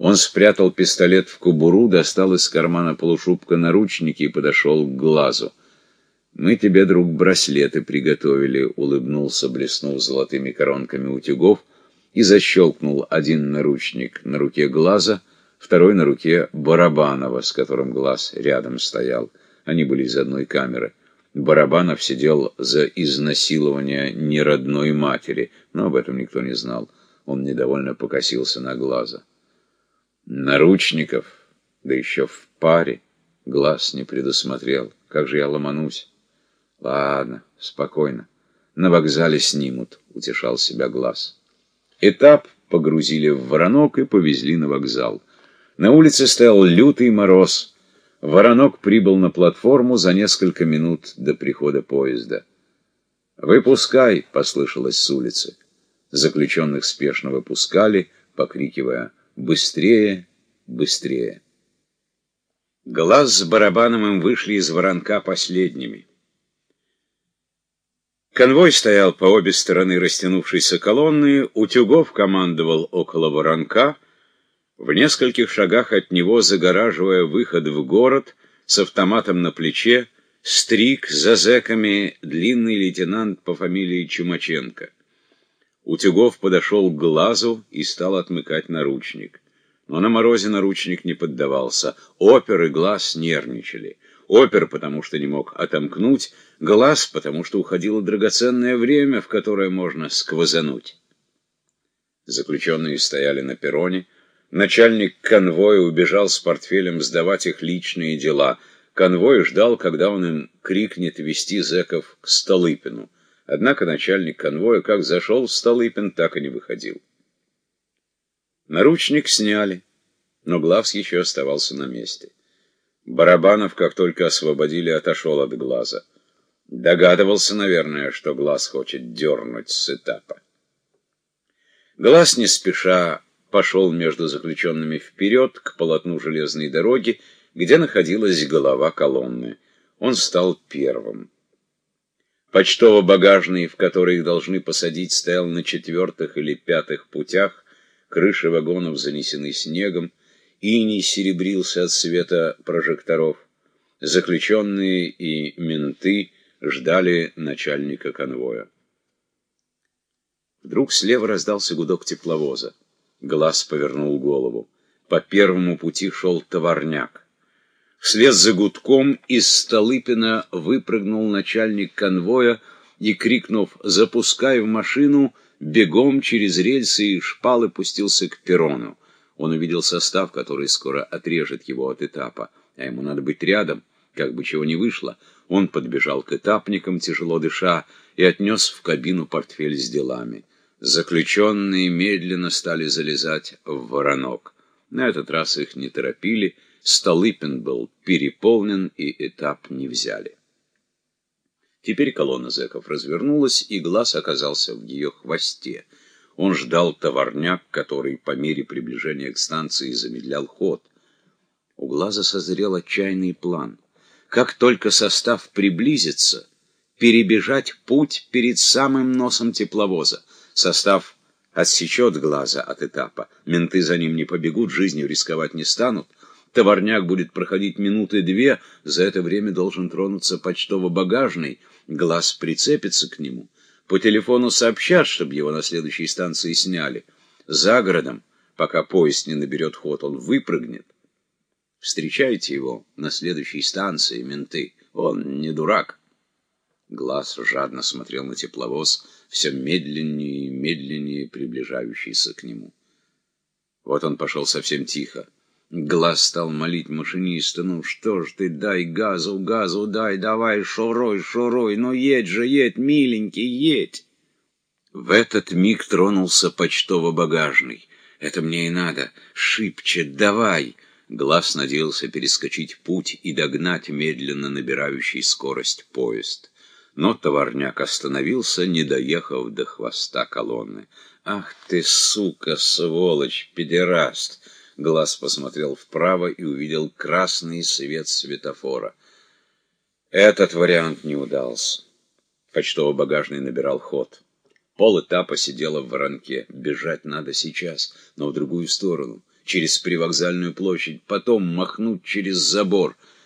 Он спрятал пистолет в кобуру, достал из кармана полушубка наручники и подошел к глазу. «Мы тебе, друг, браслеты приготовили», — улыбнулся, блеснув золотыми коронками утюгов, и защелкнул один наручник на руке глаза, второй на руке Барабанова, с которым глаз рядом стоял. Они были из одной камеры. Барабанов сидел за изнасилование неродной матери, но об этом никто не знал. Он недовольно покосился на глаза. Наручников, да еще в паре, глаз не предусмотрел. Как же я ломанусь? Ладно, спокойно. На вокзале снимут, утешал себя глаз. Этап погрузили в воронок и повезли на вокзал. На улице стоял лютый мороз. Воронок прибыл на платформу за несколько минут до прихода поезда. «Выпускай!» — послышалось с улицы. Заключенных спешно выпускали, покрикивая «Быстрее! Быстрее!». Глаз с Барабановым вышли из воронка последними. Конвой стоял по обе стороны растянувшейся колонны, Утюгов командовал около воронка, в нескольких шагах от него, загораживая выход в город, с автоматом на плече, стриг за зэками длинный лейтенант по фамилии Чумаченко. Утюгов подошел к глазу и стал отмыкать наручник. Но на морозе наручник не поддавался. Опер и глаз нервничали. Опер, потому что не мог отомкнуть, глаз, потому что уходило драгоценное время, в которое можно сквозануть. Заключенные стояли на перроне. Начальник конвоя убежал с портфелем сдавать их личные дела. Конвой ждал, когда он им крикнет вести зэков к Столыпину. Однако начальник конвоя как зашел в Столыпин, так и не выходил. Наручник сняли, но Главс еще оставался на месте. Барабанов, как только освободили, отошел от глаза. Догадывался, наверное, что глаз хочет дернуть с этапа. Глаз не спеша пошел между заключенными вперед к полотну железной дороги, где находилась голова колонны. Он стал первым. Почтово-багажный, в который их должны посадить, стоял на четвертых или пятых путях, крыши вагонов занесены снегом, Иней серебрился от света прожекторов. Заключенные и менты ждали начальника конвоя. Вдруг слева раздался гудок тепловоза. Глаз повернул голову. По первому пути шел товарняк. Вслед за гудком из Столыпина выпрыгнул начальник конвоя и, крикнув «Запускай в машину!», бегом через рельсы и шпалы пустился к перрону. Он увидел состав, который скоро отрежет его от этапа, а ему надо быть рядом, как бы чего ни вышло. Он подбежал к этапникам, тяжело дыша, и отнес в кабину портфель с делами. Заключенные медленно стали залезать в воронок. На этот раз их не торопили, Столыпин был переполнен, и этап не взяли. Теперь колонна зэков развернулась, и глаз оказался в ее хвосте — он ждал товарняк, который по мере приближения к станции замедлял ход. У глаза созрел отчаянный план. Как только состав приблизится, перебежать путь перед самым носом тепловоза. Состав отсечет глаза от этапа. Менты за ним не побегут, жизнью рисковать не станут. Товарняк будет проходить минуты две, за это время должен тронуться почтово-багажный, глаз прицепится к нему. По телефону сообщат, чтобы его на следующей станции сняли. За городом, пока поезд не наберет ход, он выпрыгнет. Встречайте его на следующей станции, менты. Он не дурак. Глаз жадно смотрел на тепловоз, все медленнее и медленнее приближающийся к нему. Вот он пошел совсем тихо. Глаз стал молить машиниста, ну что ж ты, дай газу, газу дай, давай, шуруй, шуруй, ну едь же, едь, миленький, едь. В этот миг тронулся почтово-багажный. Это мне и надо. Шибче, давай. Глаз надеялся перескочить путь и догнать медленно набирающий скорость поезд. Но товарняк остановился, не доехав до хвоста колонны. «Ах ты, сука, сволочь, педераст!» Глаз посмотрел вправо и увидел красный свет светофора. Этот вариант не удался. Почтово-багажный набирал ход. Пол этапа сидела в воронке. Бежать надо сейчас, но в другую сторону. через привокзальную площадь, потом махнуть через забор —